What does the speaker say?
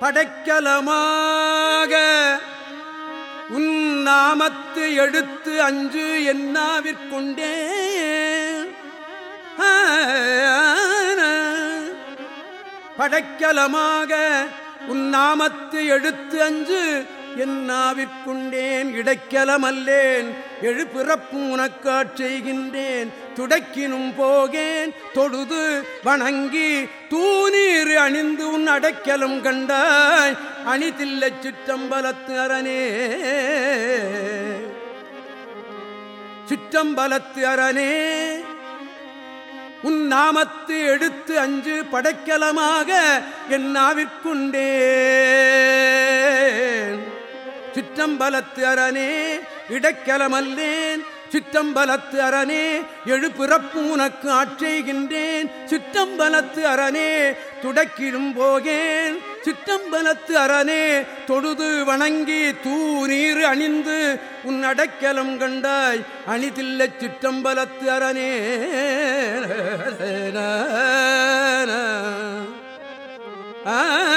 படைக்கலமாக. உன் நாமத்து எடுத்து அஞ்சு என்னாவிற்கொண்டே படைக்கலமாக. உன் நாமத்து எடுத்து அஞ்சு என்னாவிற்குண்டேன் இடைக்கலமல்லேன் எழுப்பிறப்பும் உனக்காட் செய்கின்றேன் துடைக்கினும் போகேன் தொழுது வணங்கி தூநீர் அணிந்து உன் அடைக்கலம் கண்டாய் அணிதில்லை சிற்றம்பலத்து அரணே. சிற்றம்பலத்து அரணே உன் நாமத்து எடுத்து அஞ்சு படைக்கலமாக என் நாவிற்குண்டே. சிற்றம்பலத்து அரணே இடைக்கலமல்லேன். சிற்றம்பலத்து அரணே எழுப்பிறப்பு உனக்கு ஆட்செய்கின்றேன் சிற்றம்பலத்து அரணே துடக்கிடும் போகேன். சிற்றம்பலத்து அரணே தொழுது வணங்கி தூநீர் அணிந்து உன் அடைக்கலம் கண்டாய். அணிதில்ல சிற்றம்பலத்து அரணே. ஆ.